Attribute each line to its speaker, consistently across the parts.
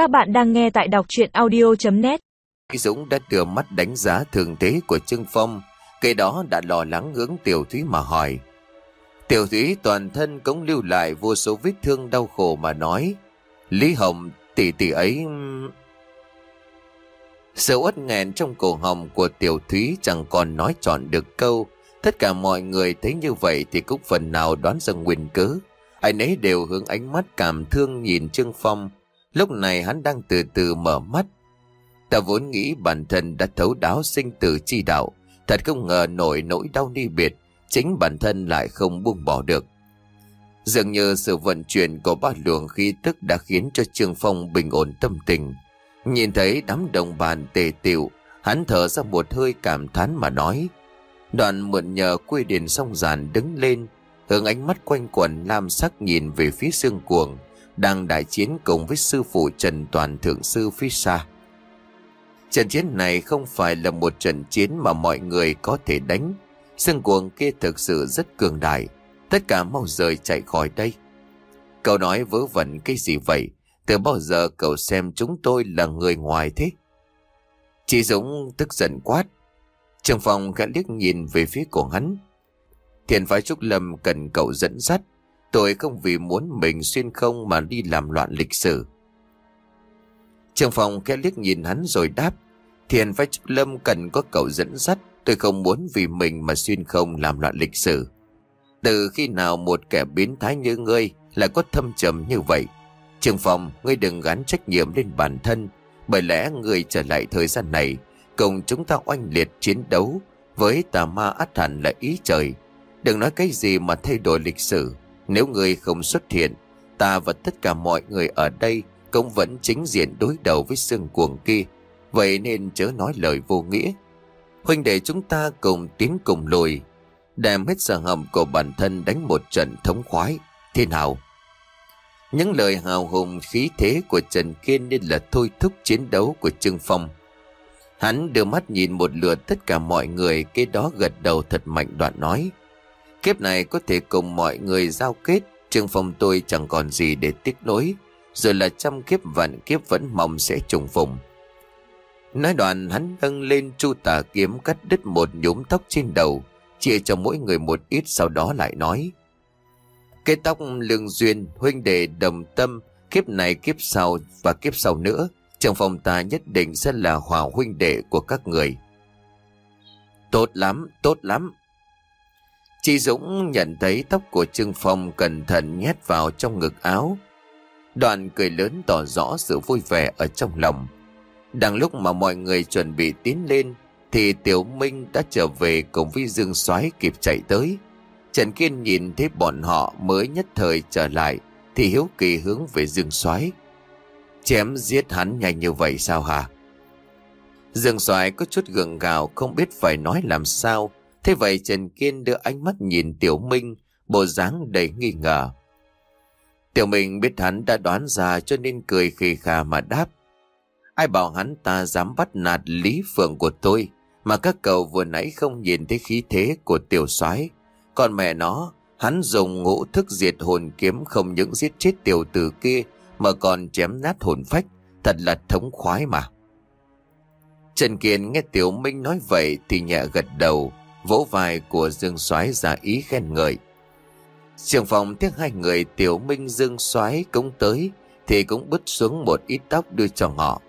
Speaker 1: Các bạn đang nghe tại đọc chuyện audio.net
Speaker 2: Dũng đã đưa mắt đánh giá thường thế của Trương Phong, cây đó đã lo lắng hướng Tiểu Thúy mà hỏi. Tiểu Thúy toàn thân cũng lưu lại vô số vết thương đau khổ mà nói. Lý Hồng, tỷ tỷ ấy... Sự uất nghẹn trong cổ họng của Tiểu Thúy chẳng còn nói trọn được câu. Tất cả mọi người thấy như vậy thì cũng phần nào đoán ra nguyên cớ. Ai nấy đều hướng ánh mắt cảm thương nhìn Trương Phong. Lúc này hắn đang từ từ mở mắt. Ta vốn nghĩ bản thân đã thấu đáo sinh tử chi đạo. Thật không ngờ nổi nỗi đau ni biệt. Chính bản thân lại không buông bỏ được. Dường như sự vận chuyển của ba luồng khí tức đã khiến cho Trương Phong bình ổn tâm tình. Nhìn thấy đám đồng bàn tề tiệu, hắn thở ra một hơi cảm thán mà nói. Đoạn mượn nhờ quê đền sông giàn đứng lên, hướng ánh mắt quanh quẩn lam sắc nhìn về phía xương cuồng, đang đại chiến cùng với sư phụ Trần Toàn Thượng Sư phía xa. Trận chiến này không phải là một trận chiến mà mọi người có thể đánh. Sương cuồng kia thực sự rất cường đại. Tất cả mau rời chạy khỏi đây. Cậu nói vớ vẩn cái gì vậy? Từ bao giờ cậu xem chúng tôi là người ngoài thế? Chị Dũng tức giận quát. Trường phòng gã liếc nhìn về phía của hắn. Thiền phái Trúc Lâm cần cậu dẫn dắt. Tôi không vì muốn mình xuyên không mà đi làm loạn lịch sử. Trường phòng khẽ liếc nhìn hắn rồi đáp. Thiền phái Trúc Lâm cần có cậu dẫn dắt. Tôi không muốn vì mình mà xuyên không làm loạn lịch sử. Từ khi nào một kẻ biến thái như ngươi lại có thâm trầm như vậy? Trường phòng, ngươi đừng gắn trách nhiệm lên bản thân. Bởi lẽ ngươi trở lại thời gian này, cùng chúng ta oanh liệt chiến đấu với tà ma át hẳn là ý trời. Đừng nói cái gì mà thay đổi lịch sử. Nếu ngươi không xuất hiện, ta và tất cả mọi người ở đây cũng vẫn chính diện đối đầu với xương cuồng kia. Vậy nên chớ nói lời vô nghĩa. Huynh đệ chúng ta cùng tiến cùng lùi, đem hết sở hầm của bản thân đánh một trận thống khoái. Thế nào? Những lời hào hùng khí thế của Trần Kiên nên là thôi thúc chiến đấu của Trương Phong. Hắn đưa mắt nhìn một lượt tất cả mọi người, cái đó gật đầu thật mạnh đoạn nói. Kiếp này có thể cùng mọi người giao kết, trường Phong tôi chẳng còn gì để tiếc nối, rồi là trăm kiếp vạn kiếp vẫn mong sẽ trùng phùng. Nói đoạn hắn nâng lên chu tà kiếm cắt đứt một nhúm tóc trên đầu, chia cho mỗi người một ít sau đó lại nói. Cái tóc lương duyên, huynh đệ đồng tâm, kiếp này kiếp sau và kiếp sau nữa, trong phòng ta nhất định sẽ là hòa huynh đệ của các người. Tốt lắm, tốt lắm. Chị Dũng nhận thấy tóc của Trương Phong cẩn thận nhét vào trong ngực áo. Đoàn cười lớn tỏ rõ sự vui vẻ ở trong lòng. Đang lúc mà mọi người chuẩn bị tiến lên, thì Tiểu Minh đã trở về cùng với Dương Soái kịp chạy tới. Trần Kiên nhìn thấy bọn họ mới nhất thời trở lại thì hiếu kỳ hướng về Dương Soái. Chém giết hắn nhanh như vậy sao hả? Dương Soái có chút gượng gạo không biết phải nói làm sao. Thế vậy Trần Kiên đưa ánh mắt nhìn Tiểu Minh, bộ dáng đầy nghi ngờ. Tiểu Minh biết hắn đã đoán ra cho nên cười khì khà mà đáp. Ai bảo hắn ta dám bắt nạt Lý Phượng của tôi, mà các cậu vừa nãy không nhìn thấy khí thế của Tiểu Soái còn mẹ nó, hắn dùng ngũ thức diệt hồn kiếm không những giết chết tiểu tử kia mà còn chém nát hồn phách, thật là thống khoái mà. Trần Kiên nghe Tiểu Minh nói vậy thì nhẹ gật đầu, vỗ vai của Dương Soái ra ý khen ngợi. Trường phòng tiếc hai người Tiểu Minh, Dương Soái cũng tới, thì cũng bứt xuống một ít tóc đưa cho họ.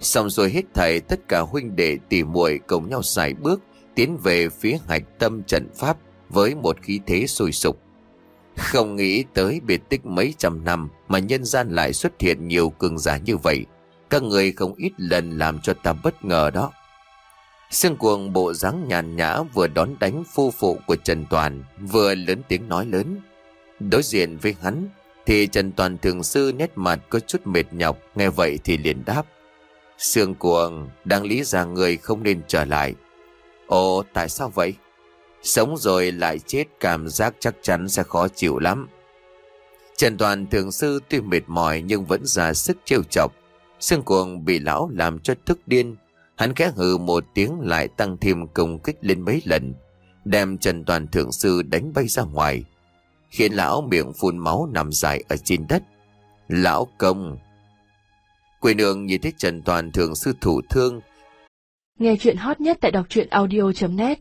Speaker 2: Xong rồi hết thảy, tất cả huynh đệ tỉ muội cùng nhau xài bước, tiến về phía hạch tâm trận pháp với một khí thế sôi sục. Không nghĩ tới biệt tích mấy trăm năm mà nhân gian lại xuất hiện nhiều cường giả như vậy. Các người không ít lần làm cho ta bất ngờ đó. Sương cuồng bộ dáng nhàn nhã vừa đón đánh phu phụ của Trần Toàn, vừa lớn tiếng nói lớn. Đối diện với hắn, thì Trần Toàn thường sư nét mặt có chút mệt nhọc, nghe vậy thì liền đáp. Sương cuồng, đang lý ra người không nên trở lại. Ồ, tại sao vậy? Sống rồi lại chết cảm giác chắc chắn sẽ khó chịu lắm. Trần Toàn thường sư tuy mệt mỏi nhưng vẫn ra sức trêu chọc. Sương cuồng bị lão làm cho tức điên. Hắn khẽ hừ một tiếng lại tăng thêm công kích lên mấy lần. Đem Trần Toàn thượng sư đánh bay ra ngoài. Khiến lão miệng phun máu nằm dài ở trên đất. Lão công. Quỷ nương nhìn thấy Trần Toàn thượng sư thủ thương.
Speaker 3: Nghe chuyện hot nhất tại đọc truyện audio.net